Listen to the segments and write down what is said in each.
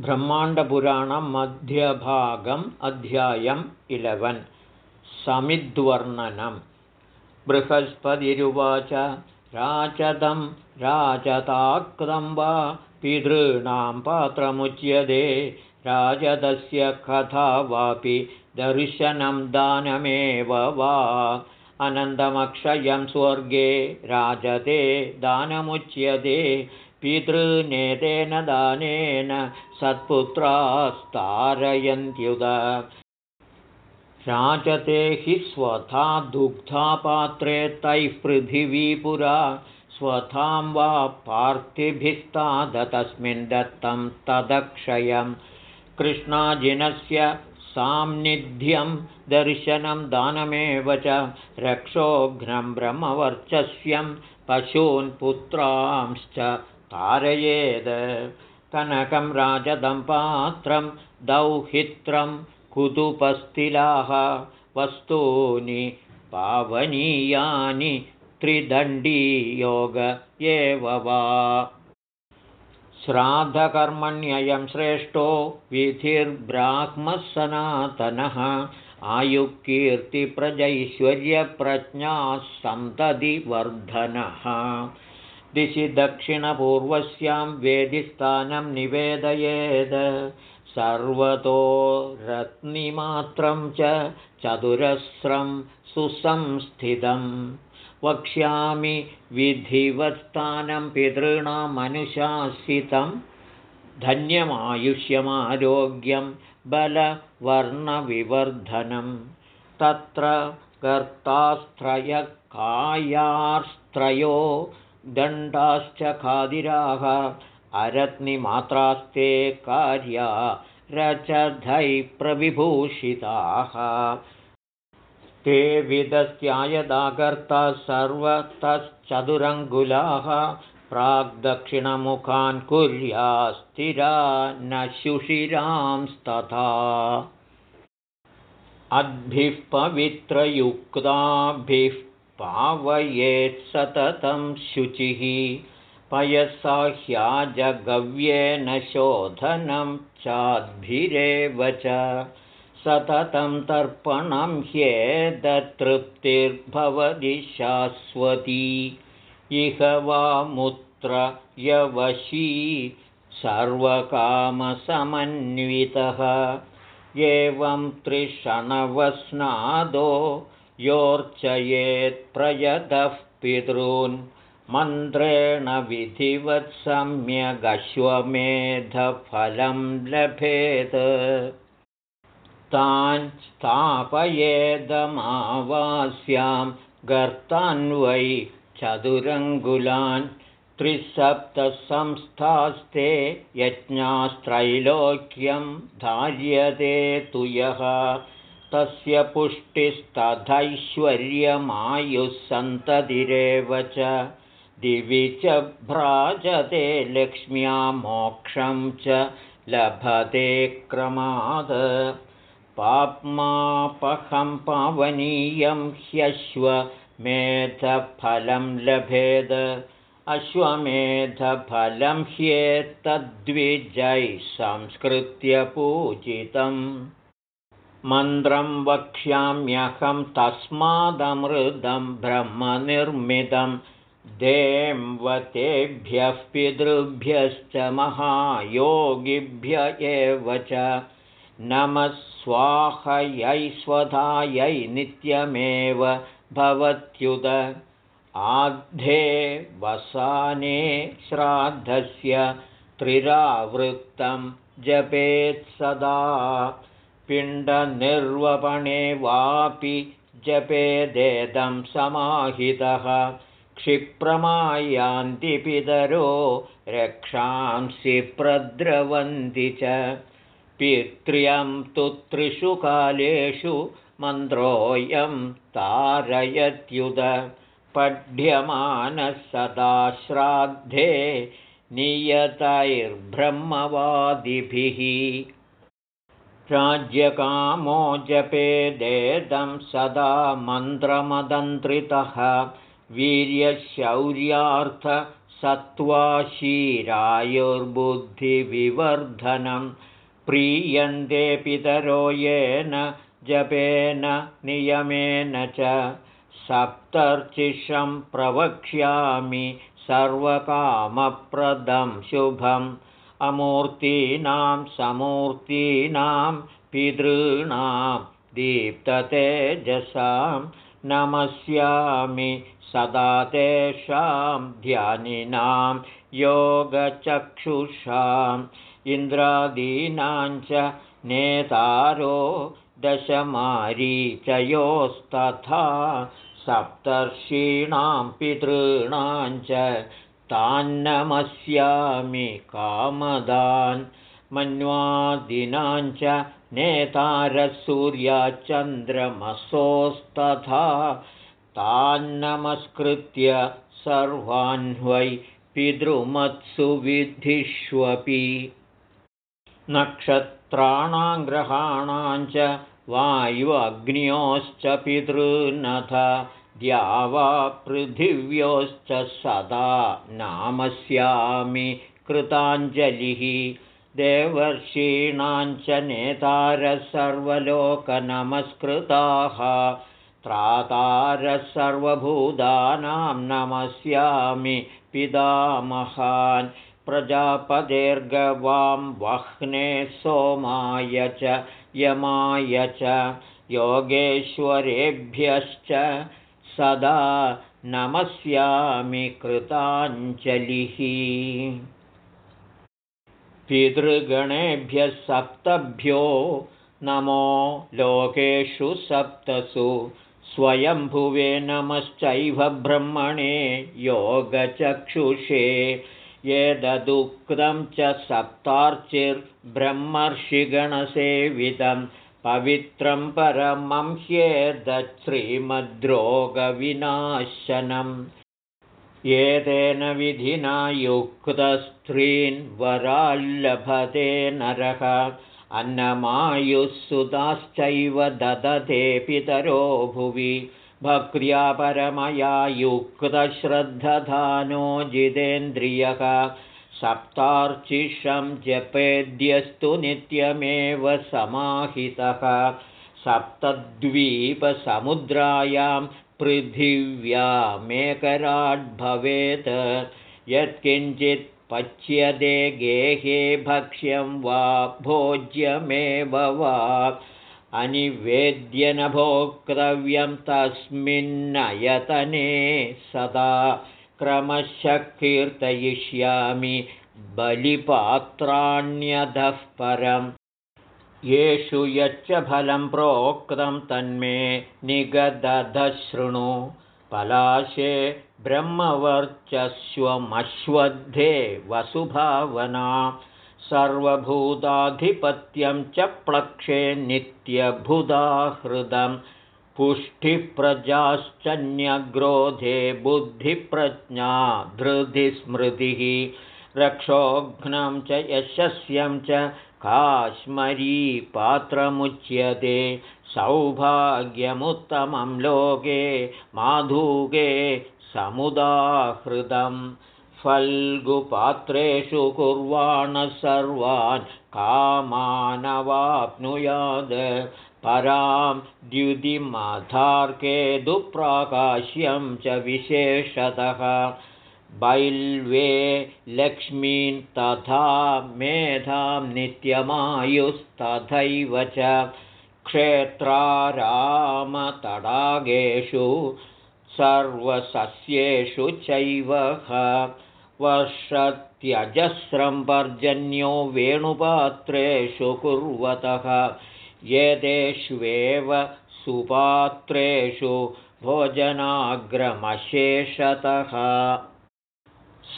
ब्रह्माण्डपुराणं मध्यभागम् अध्यायम् इलेवन्. समिद्वर्णनं बृहस्पतिरुवाच राचदं राजताक्तं वा पितॄणां पात्रमुच्यते राजदस्य कथा वापि दर्शनं दानमेव वा। अनन्तमक्षयं स्वर्गे राजते दानमुच्यते पितृनेतेन दानेन सत्पुत्रास्तारयन्त्युद। राजते हि स्वथा दुग्धापात्रे तैः पृथिवीपुरा स्वथां वा पार्थिभिस्ताद तस्मिन् दत्तं तदक्षयं कृष्णाजिनस्य सान्निध्यं दर्शनं दानमेव च। रक्षोघ्नं ब्रह्मवर्चस्यं पशून् पुत्रांश्च तारयेद् कनकं राजदं पात्रं दौहित्रं कुतुपस्थिलाः। वस्तूनि पावनीयानि त्रिदण्डीयोग एव वा। श्राद्धकर्मण्ययं श्रेष्ठो विधिर्ब्राह्मसनातनः। आयुकीर्तिप्रजैश्वर्यप्रज्ञाः सन्ततिवर्धनः दिशि दक्षिणपूर्वस्यां वेदिस्थानं निवेदयेद्। सर्वतो रत्निमात्रं च चतुरस्रं सुसंस्थितं। वक्ष्यामि विधिवत्स्थानं पितॄणामनुशासितं धन्यमायुष्यमारोग्यं बलवर्णविवर्धनं। तत्र कर्तास्त्रयकायास्त्रयो दण्डाश्च खादिराः। अरत्निमात्रास्ते कार्या रचधै प्रविभूषिताः। ते विदस्यायदाकर्ता सर्वतश्चतुरङ्गुलाः। प्राग्दक्षिणमुखान् कुर्यास्थिरा न शुषिरांस्तथा अद्भिः पवित्रयुक्ताभिः पावयेत्सततं शुचिः पयसाह्याजगव्येन शोधनं चाद्भिरेव च सततं तर्पणं ह्येदतृप्तिर्भवति शाश्वती। इह वा मुत्र यवशी सर्वकामसमन्वितः। एवं त्रिषणवस्नादो योऽर्चयेत्प्रयतः पितॄन्। मन्त्रेण विधिवत्सम्यगश्वमेधफलं लभेत्। तान् स्थापयेदमावास्यां गर्तान्वै चतुरङ्गुलान्। त्रिसप्तसंस्थास्ते यज्ञास्त्रैलोक्यं धार्यते तु यः तस्य पुष्टिस्तथैश्वर्यमायुःसन्ततिरेव च। दिवि च भ्राजते लक्ष्म्या मोक्षं च लभते क्रमात्। पाप्मापहं पावनीयं ह्यश्वमेधफलं लभेद। अश्वमेधफलं ह्येतद्विजैः संस्कृत्य पूजितम् मन्त्रं वक्ष्याम्यहं तस्मादमृदं ब्रह्मनिर्मितं देंवतेभ्यः पितृभ्यश्च महायोगिभ्य एव च। नमः स्वाहयै नित्यमेव भवत्युद। आद्धे वसाने श्राद्धस्य त्रिरावृत्तं जपेत्सदा पिण्डनिर्वपणे वापि जपेदेदं समाहितः। क्षिप्रमायान्ति पितरो रक्षांसि प्रद्रवन्ति च। पित्र्यं तु त्रिषु कालेषु मन्त्रोऽयं तारयत्युद। पढ्यमानः सदा श्राद्धे नियतैर्ब्रह्मवादिभिः राज्यकामो जपेदेदं सदा मन्त्रमदन्त्रितः। वीर्यशौर्यार्थसंयुक्तः सत्त्वाशीरायुर्बुद्धिविवर्धनं प्रीयन्ते पितरो येन जपेन नियमेन च। सप्तर्चिषं प्रवक्ष्यामि सर्वकामप्रदं शुभम् अमूर्तीनां समूर्तीनां पितॄणां दीप्ततेजसां नमस्यामि सदा तेषां ध्यानिनां योगचक्षुषाम् इन्द्रादीनां च नेतारो दशमारीचयोस्तथा सप्तर्षीणां पितॄणां च तान्नमस्यामि कामदान् मन्वादिनां च नेतारसूर्याचन्द्रमसोस्तथा तान्नमस्कृत्य सर्वान्वै पितृमत्सु विधिष्वपि नक्षत्राणां ग्रहाणां च वायुअग्न्योश्च पितॄन्नथ द्यावापृथिव्योश्च सदा नामस्यामि कृताञ्जलिः। देवर्षीणां च नेतारः सर्वलोकनमस्कृताः त्रातारः सर्वभूतानां नमस्यामि पितामहान्। प्रजापदेर्गवां वह्ने सोमाय च यमाय च। योगेश्वरेभ्यश्च सदा नमस्यामि कृताञ्जलिः। पितृगणेभ्यः सप्तभ्यो नमो लोकेषु सप्तसु। स्वयंभुवे नमश्चैव ब्रह्मणे योगचक्षुषे। एतदुक्तं च सप्तार्चिर्ब्रह्मर्षिगणसेवितं पवित्रं परमं ह्येतच्छ्रीमद्रोगविनाशनम् एतेन विधिना युक्तस्त्रीन् वराल्लभते नरः। अन्नमायुः सुताश्चैव ददते पितरो भुवि। भक्र्या परमया युक्तश्रद्धधानो जितेन्द्रियः सप्तार्चिषं जपेद्यस्तु नित्यमेव समाहितः सप्तद्वीपसमुद्रायां पृथिव्यामेकराड्भवेत्। यत्किञ्चित् पच्यते गेहे भक्ष्यं वा भोज्यमेव वा। अनिवेद्य न भोक्तव्यं तस्मिन्नयतने सदा क्रमशः कीर्तयिष्यामि बलिपात्राण्यधः परम्। येषु यच्च फलं प्रोक्तं तन्मे निगदधशृणु। पलाशे ब्रह्मवर्चस्वमश्वद्धे वसुभावना। सर्वभूताधिपत्यं च प्लक्षे नित्यभुदाहृदं पुष्टिप्रजाश्चन्यग्रोधे बुद्धिप्रज्ञा धृतिस्मृतिः रक्षोघ्नं च यशस्यं च काश्मरीपात्रमुच्यते सौभाग्यमुत्तमं लोके माधुके समुदाहृदम् फल्गुपात्रेषु कुर्वाणः सर्वान् कामानवाप्नुयात् परां द्युतिमथार्के दुःप्राकाश्यं च विशेषतः। बैल्वे लक्ष्मीन् तथा मेधां नित्यमायुस्तथैव च। क्षेत्रारामतडागेषु सर्वसस्येषु चैव वर्षत्यजस्रं पर्जन्यो वेणुपात्रेषु कुर्वतः एतेष्वेव सुपात्रेषु भोजनाग्रमशेषतः।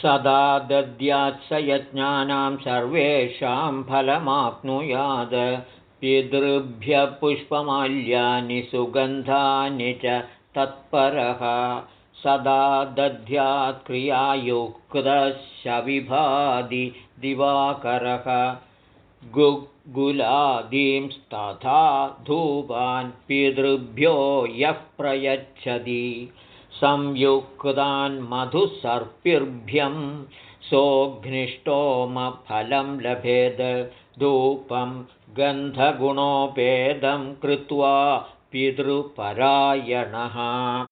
सदा दद्यात्स यज्ञानां सर्वेषां फलमाप्नुयात् पितृभ्यः पुष्पमाल्यानि सुगन्धानि च तत्परः। सदा दध्यात्क्रियायुक्तशविभादि दिवाकरः गुग्गुलादींस्तथा धूपान् पितृभ्यो यः प्रयच्छति। संयुक्तान् मधुसर्पिर्भ्यं सोऽघ्निष्टोमफलं लभेद। धूपं गन्धगुणोपेदं कृत्वा पितृपरायणः।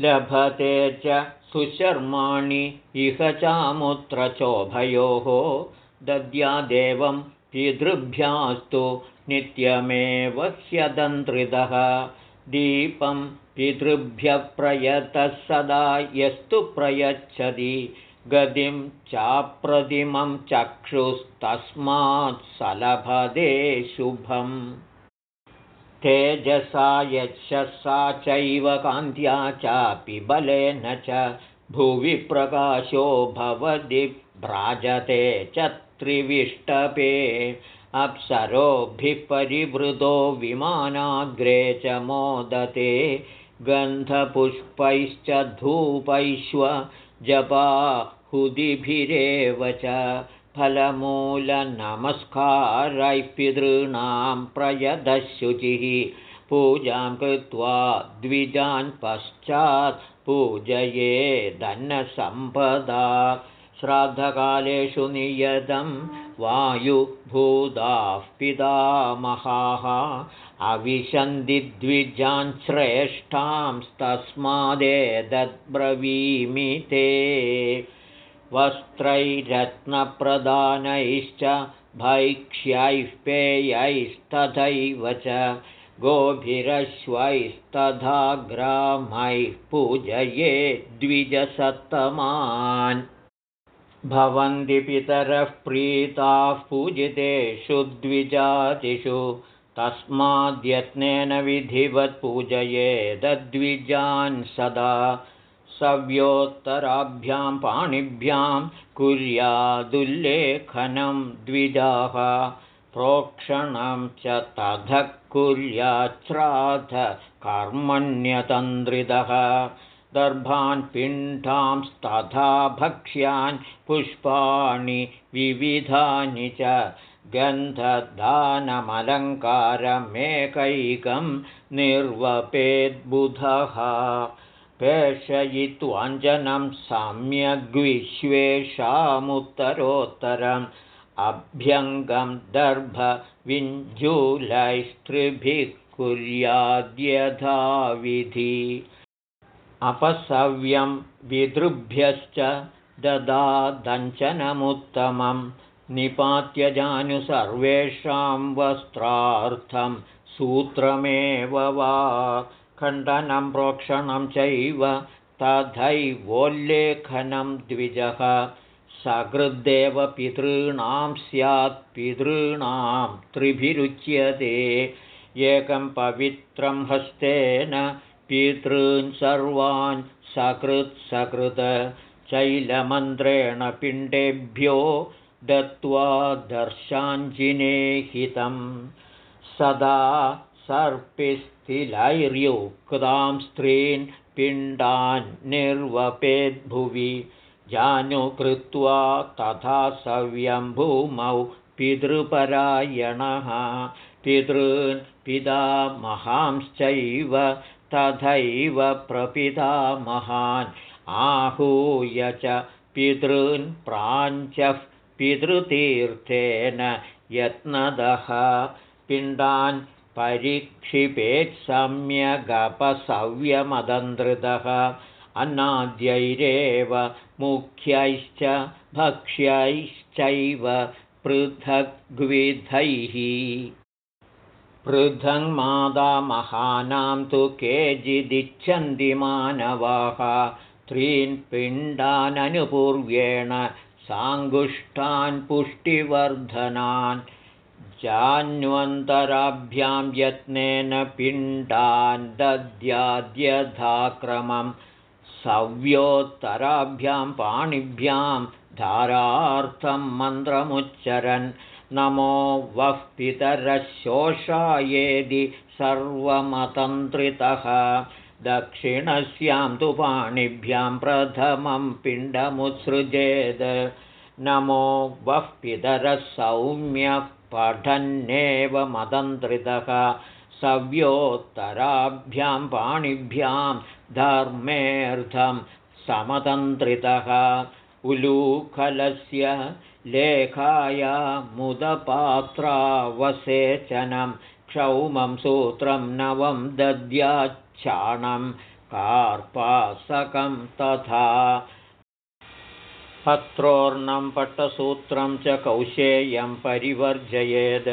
लभते च सुशर्माणि इह चामुत्र चोभयोः दद्यादेवं पितृभ्यास्तु नित्यमेव ह्यदन्त्रितः दीपं पितृभ्यः प्रयतः सदा यस्तु प्रयच्छति। गतिं चाप्रतिमं चक्षुस्तस्मात् सलभदे शुभम्। तेजसा यशसा चैव कान्त्या चापि बलेन च। भुवि प्रकाशो भवति भ्राजते च त्रिविष्टपे अप्सरोभिः परिवृतो विमानाग्रे च मोदते गन्धपुष्पैश्च धूपैश्व जपा हुदिभिरेव च फलमूलनमस्कारैः पितॄणां प्रयदशुचिः पूजां कृत्वा द्विजान् पश्चात् पूजयेदन्नसम्पदा श्राद्धकालेषु नियतं वायुभूताः पितामहाः अविशन्दिद्विजान् श्रेष्ठांस्तस्मादेतद्ब्रवीमि ते। वस्त्रैरत्नप्रदानैश्च भैक्ष्यैः पेयैस्तथैव च गोभिरश्वैस्तथा ग्रामैः पूजये द्विजसत्तमान् भवन्ति पितरः प्रीताः पूजितेषु द्विजातिषु तस्माद्यत्नेन विधिवत् पूजयेदद्विजान् सदा। सव्योत्तराभ्यां पाणिभ्यां कुर्यादुल्लेखनं द्विजाः। प्रोक्षणं च ततः कुर्याच्छ्राद्ध कर्मण्यतन्द्रितः दर्भान् पिण्डांस्तथा भक्ष्यान् पुष्पाणि विविधानि च गन्धदानमलङ्कारमेकैकं निर्वपेद्बुधः। पेषयित्वाञ्जनं सम्यग्विश्वेषामुत्तरोत्तरम्। अभ्यङ्गं दर्भविञ्जूलैस्त्रिभिः कुर्याद्यथाविधि अपसव्यं विदृभ्यश्च ददादञ्चनमुत्तमं निपात्यजानु सर्वेषां वस्त्रार्थं सूत्रमेव वा खण्डनं प्रोक्षणं चैव तथैवोल्लेखनं द्विजः सकृद्देव पितॄणां स्यात् पितॄणां त्रिभिरुच्यते एकं पवित्रं हस्तेन पितॄन् सर्वान् सकृत् चैलमन्त्रेण पिण्डेभ्यो दत्त्वा दर्शाञ्जिनेहितं सदा सर्पिस्थिलैर्युक्तां स्त्रीन् पिण्डान् निर्वपेद्भुवि जानुकृत्वा तथा सव्यम्भूमौ पितृपरायणः। पितॄन् पितामहांश्चैव तथैव प्रपितामहान् आहूय च पितॄन् प्राञ्चः पितृतीर्थेन यत्नदः। पिण्डान् परिक्षिपेत्सम्यगपसव्यमदन्तृतः अन्नाद्यैरेव मुख्यैश्च भक्ष्यैश्चैव पृथग्विधैः पृथङ्मादामहानां तु केचिदिच्छन्ति मानवाः। त्रीन् पिण्डाननुपूर्व्येण साङ्गुष्ठान् पुष्टिवर्धनान्। जान्वन्तराभ्यां यत्नेन पिण्डान् दद्याद्यथाक्रमं सव्योत्तराभ्यां पाणिभ्यां धारार्थं मन्त्रमुच्चरन् नमो वः पितरशोषायेदि सर्वमतन्त्रितः। दक्षिणस्यां तु पाणिभ्यां प्रथमं पिण्डमुत्सृजेद्। नमो वः पितरः सौम्यः पठन्नेव मदन्त्रितः सव्योत्तराभ्यां पाणिभ्यां धर्मेऽर्थं समतन्त्रितः। उलूखलस्य लेखाया मुदपात्रावसेचनं क्षौमं सूत्रं नवं दद्याच्छाणं कार्पासकं तथा पत्रोर्णं पट्टसूत्रं च कौशेयं परिवर्जयेद्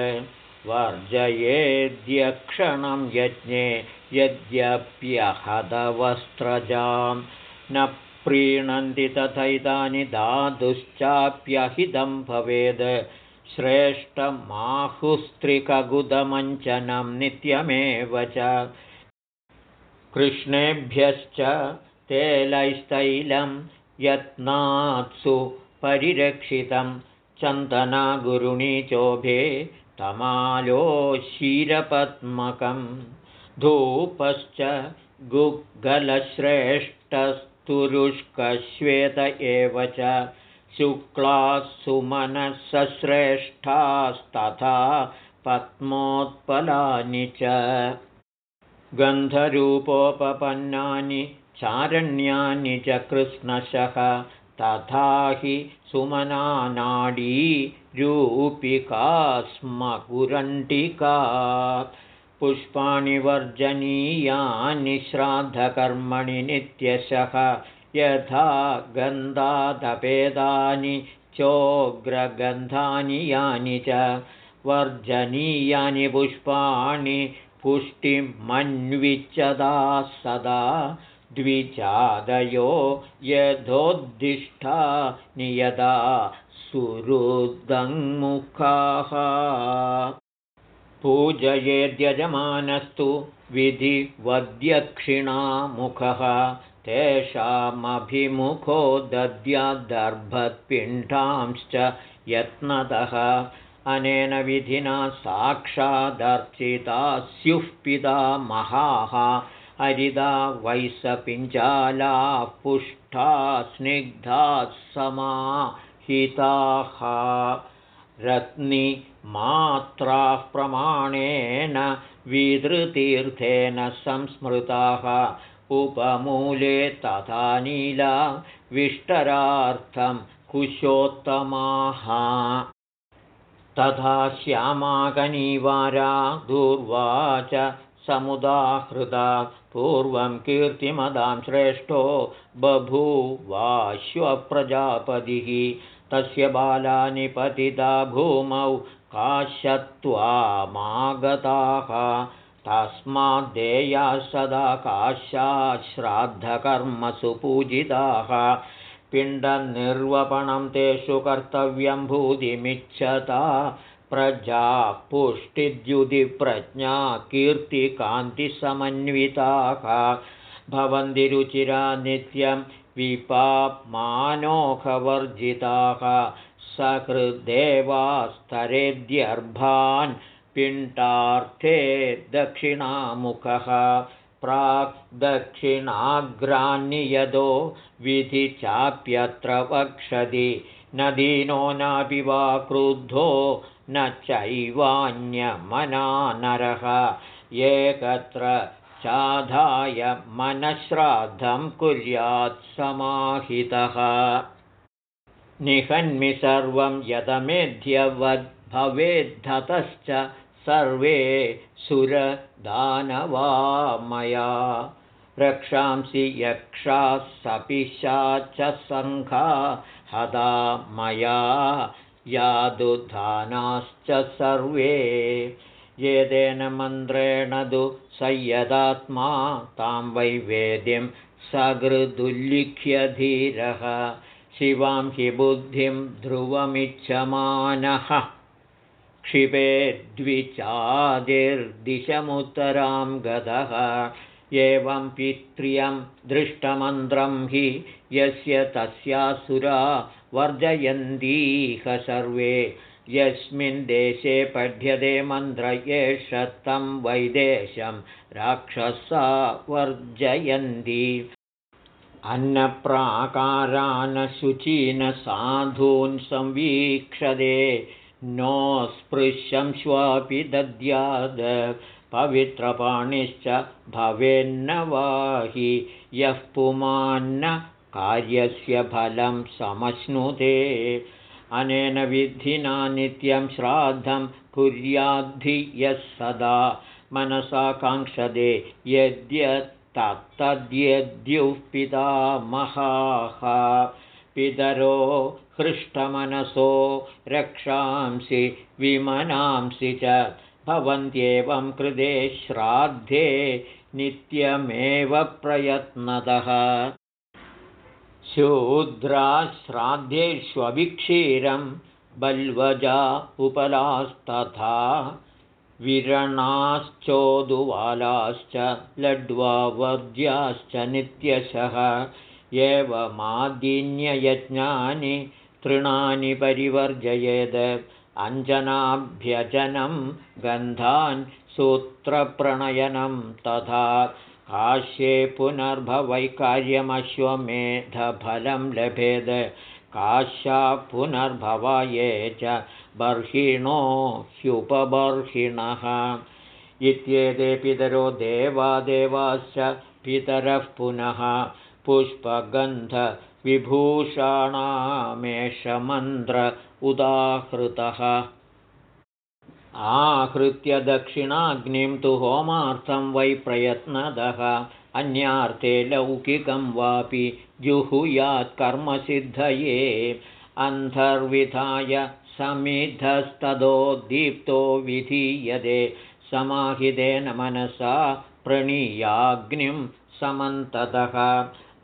वर्जयेद्यक्षणं यज्ञे यद्यप्यहदवस्त्रजां न प्रीणन्ति तथैतानि धातुश्चाप्यहितं भवेद्। श्रेष्ठमाहुस्त्रिकगुदमञ्चनं नित्यमेव च। कृष्णेभ्यश्च तेलैस्तैलं यत्नात्सु परिरक्षितं। चन्दनागुरुणि चोभे तमालो क्षीरपद्मकं धूपश्च गुग्गलश्रेष्ठस्तुरुष्कश्वेत एव च शुक्लाः सुमनसश्रेष्ठास्तथा पद्मोत्पलानि च। गन्धरूपोपपन्नानि चारण्यानि च कृष्णशः तथा हि सुमनानाडी रूपिका स्म कुरण्टिका पुष्पाणि वर्जनीयानि श्राद्धकर्मणि नित्यशः। यथा गन्धादपेदानि चोग्रगन्धानि यानि च। वर्जनीयानि पुष्पाणि पुष्टिमन्विच्यदा सदा। द्विजादयो यथोद्दिष्टा नियदा सुहृदङ्मुखाः पूजयेद्यजमानस्तु विधिवद्यक्षिणामुखः तेषामभिमुखो दद्यादर्भत्पिण्डांश्च यत्नतः अनेन विधिना साक्षादर्चिता स्युः पिता महाः। हरिदा वैसपिञ्जालाः पुष्टा स्निग्धाः समाहिताः रत्निमात्राः प्रमाणेन विधृतीर्थेन संस्मृताः। उपमूले तथा नीला विष्टरार्थं कुशोत्तमाः। तथा श्यामाकनीवारा दूर्वाच समुदाहृदा। पूर्वं कीर्तिमदां श्रेष्ठो बभूवाश्वप्रजापतिः। तस्य बालानि पतिता भूमौ काश्यत्वामागताः तस्माद्देया सदा काश्या श्राद्धकर्मसु पूजिताः। पिण्डनिर्वपणं तेषु कर्तव्यं भूतिमिच्छता। प्रजा पुष्टिद्युतिप्रज्ञा कीर्तिकान्तिसमन्विताः। भवन्ति रुचिरा नित्यं विपाप्मानोखवर्जिताः सकृदेवास्तरेद्यर्भान् पिण्डार्थे दक्षिणामुखः। प्राग्दक्षिणाग्रान्नियतो विधि चाप्यत्र वक्षति। न दीनो नापि वा क्रुद्धो न चैवान्यमना नरः। एकत्र चाधाय मनश्राद्धं कुर्यात् समाहितः निहन्मि सर्वं यदमेध्यवद्भवेद्धतश्च सर्वे सुरदानवा मया रक्षांसि यक्षाः सपिशा च सङ्घा हदा मया। यादुधानाश्च सर्वे। येदेन मन्त्रेण तु संयदात्मा तां वैवेद्यं सकृदुल्लिख्य धीरः शिवां हि बुद्धिं ध्रुवमिच्छमानः। क्षिपेद्विचादिर्दिशमुत्तरां गतः एवं पित्र्यं दृष्टमन्त्रं हि यस्य तस्यासुरा वर्जयन्तीह सर्वे। यस्मिन् देशे पठ्यते मन्त्र एष तं वैदेशं राक्षसा वर्जयन्ति अन्नप्राकारान् साधून् संवीक्षते नो स्पृशं श्वापि दद्याद् पवित्रपाणिश्च भवेन्न वाहि यः पुमान्न कार्यस्य फलं समश्नुते। अनेन विधिना नित्यं श्राद्धं कुर्याद्धि यः सदा मनसा काङ्क्षते यद्यत्तद्यद्युः पितामहाः पितरो हृष्टमनसो रक्षांसि विमनांसि च भवन्त्येवं कृते श्राद्धे नित्यमेव प्रयत्नतः शूद्राश्राद्धेष्वभिक्षीरं बल्वजा उपलास्तथा विरणाश्चोदुवालाश्च लड्वावर्ज्याश्च नित्यशः। एवमादिन्ययज्ञानि तृणानि परिवर्जयेद्। अञ्जनाभ्यजनं गन्धान् सूत्रप्रणयनं तथा काश्ये पुनर्भवैकार्यमश्वमेधफलं लभेद। काश्या पुनर्भवाये च बर्हिणो ह्युपबर्हिणः इत्येते पितरो देवादेवाश्च पितरः पुनः पुष्पगन्धविभूषाणामेषमन्त्र उदाहृतः। आहृत्य दक्षिणाग्निं तु होमार्थं वै प्रयत्नदः अन्यार्थे लौकिकं वापि जुहुयात्कर्मसिद्धये अन्धर्विधाय समिधस्तदो दीप्तो विधीयते समाहितेन मनसा प्रणीयाग्निं समन्ततः।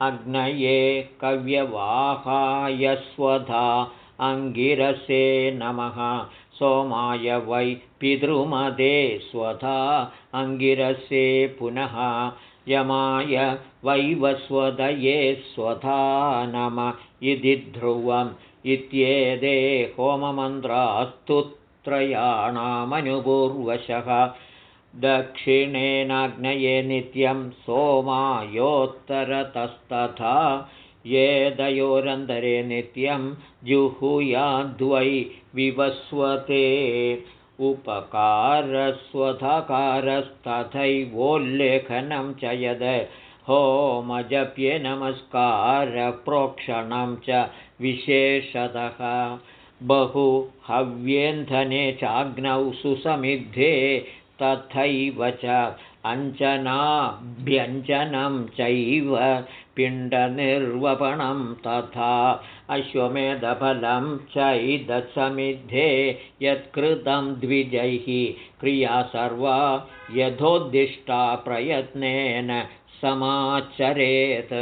अग्नये कव्यवाहाय स्वधा अङ्गिरसे नमः। सोमाय वै पितृमदे स्वधा अङ्गिरसे पुनः। यमाय वैवस्वदये स्वधा नम। इति ध्रुवम् इत्येते होममन्त्रास्तुत्रयाणामनुपूर्वशः। दक्षिणेनाग्नये नित्यं सोमायोत्तरतस्तथा। ये दयोरन्तरे नित्यं जुहुयाद्वै विवस्वते। उपकारस्वधकारस्तथैवोल्लेखनं च यद् होमजप्ये नमस्कारप्रोक्षणं च विशेषतः। बहु हव्येन्धने चाग्नौ सुसमिद्धे तथैव च अञ्जनाभ्यञ्जनं चैव पिण्डनिर्वपणं तथा अश्वमेधफलं चैदसमिद्धे यत्कृतं द्विजैः क्रिया सर्वा यथोद्दिष्टा प्रयत्नेन समाचरेत्।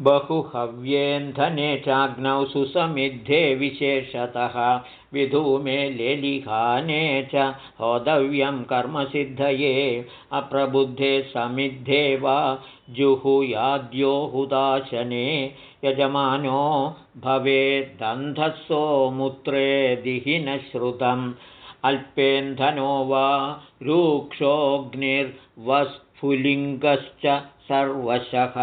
बहुहव्येन्धने चाग्नौ सुसमिद्धे विशेषतः विधूमे लेलिहाने च होदव्यं कर्मसिद्धये अप्रबुद्धे समिद्धे वा जुहुयाद्यो हुदाशने यजमानो भवेदन्धसोमुत्रे न श्रुतम् अल्पेन्धनो वा रूक्षोऽग्निर्वस्फुलिङ्गश्च सर्वशः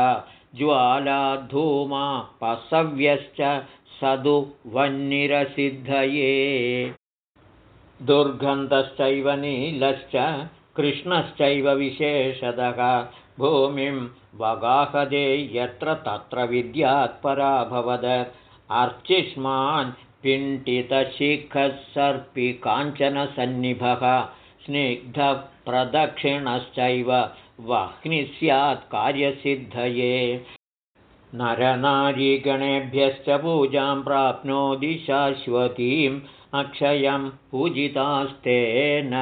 ज्वालाधूमा पसव्यश्च सदु वह्निरसिद्धये दुर्गन्धश्चैव नीलश्च कृष्णश्चैव विशेषतः भूमिं वगाहदे यत्र तत्र विद्यात्पराभवद अर्चिष्मान् पिण्टितशिखः सर्पि काञ्चनसन्निभः स्निग्धप्रदक्षिणश्चैव वाह्नि स्यात् कार्यसिद्धये। नरनारीगणेभ्यश्च पूजां प्राप्नोति शाश्वतीम् अक्षयं पूजितास्तेन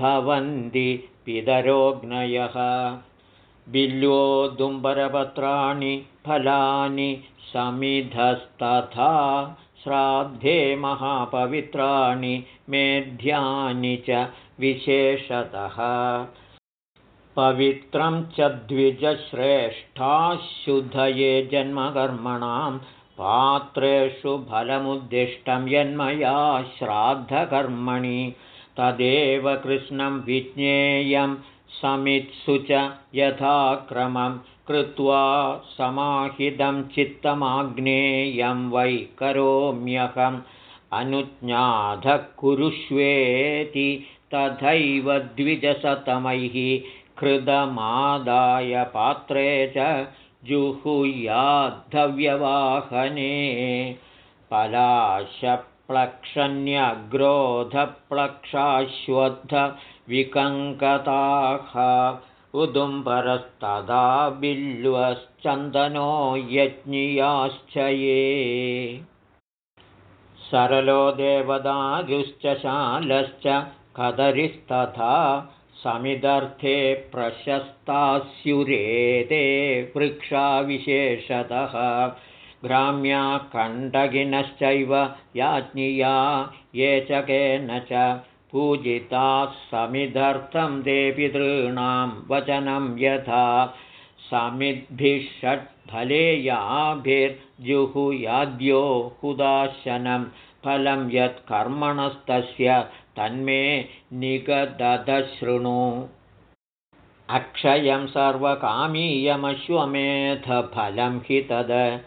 भवन्ति पितरोग्नयः बिल्वोदुम्बरपत्राणि फलानि समिधस्तथा श्राद्धे महापवित्राणि मेध्यानि च विशेषतः। पवित्रं च द्विजश्रेष्ठाशुद्धये जन्मकर्मणां पात्रेषु फलमुद्दिष्टं यन्मया श्राद्धकर्मणि। तदेव कृष्णं विज्ञेयं समित्सु च यथाक्रमं कृत्वा समाहितं चित्तमाग्नेयं वै करोम्यहम्। अनुज्ञाधः कुरुष्वेति तथैव द्विजशतमैः कृतमादाय पात्रे च जुहुयाद्धव्यवाहने पलाशप्लक्षण्यग्रोधप्लक्षाश्वत्थविकङ्कताः उदुम्बरस्तदा बिल्वश्चन्दनो यज्ञियाश्च ये सरलो देवदारुश्च शालश्च कदरिस्तथा समिदर्थे प्रशस्तास्युरेते वृक्षाविशेषतः। ग्राम्या कण्डगिनश्चैव याज्ञिया ये च केन च पूजिताः समिदर्थं देपितॄणां वचनं यथा। समिद्भिः षट्फलेयाभिर्जुहुयाद्यो हुदाशनं फलं यत्कर्मणस्तस्य तन्मे निगदधशृणु अक्षयं सर्वकामीयमश्वमेधफलं हि तद्।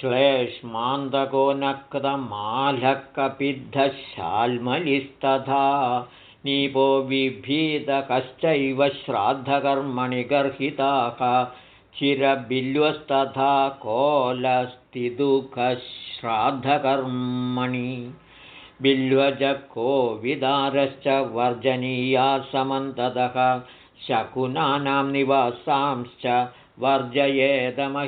श्लेष्मान्दको नक्तमालकपिद्धशाल्मलिस्तथा। नीपो बिभीदकश्चैव श्राद्धकर्मणि गर्हिताः। चिरबिल्वस्तथा कोलस्तिदुःखश्राद्धकर्मणि बिल्वजको विदारश्च वर्जनीया समन्ततः शकुनानां निवासांश्च वर्जयेदमहीरुहान्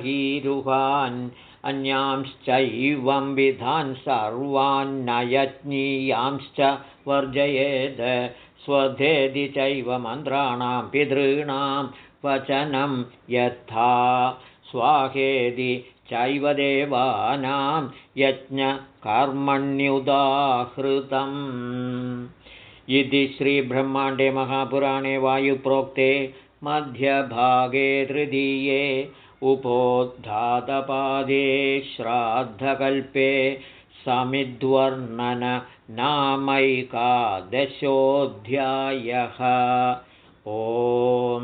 अन्यांश्चैवं विधान् सर्वान्नयज्ञीयांश्च वर्जयेद् स्वधेदि चैव मन्त्राणां पितॄणां वचनं यथा स्वाहेदि चैव देवानां यज्ञकर्मण्युदाहृतम्। इति श्रीब्रह्माण्डे महापुराणे वायुप्रोक्ते मध्यभागे तृतीये उपोद्धातपादे श्राद्धकल्पे समिद्वर्णननामैकादशोऽध्यायः। ओ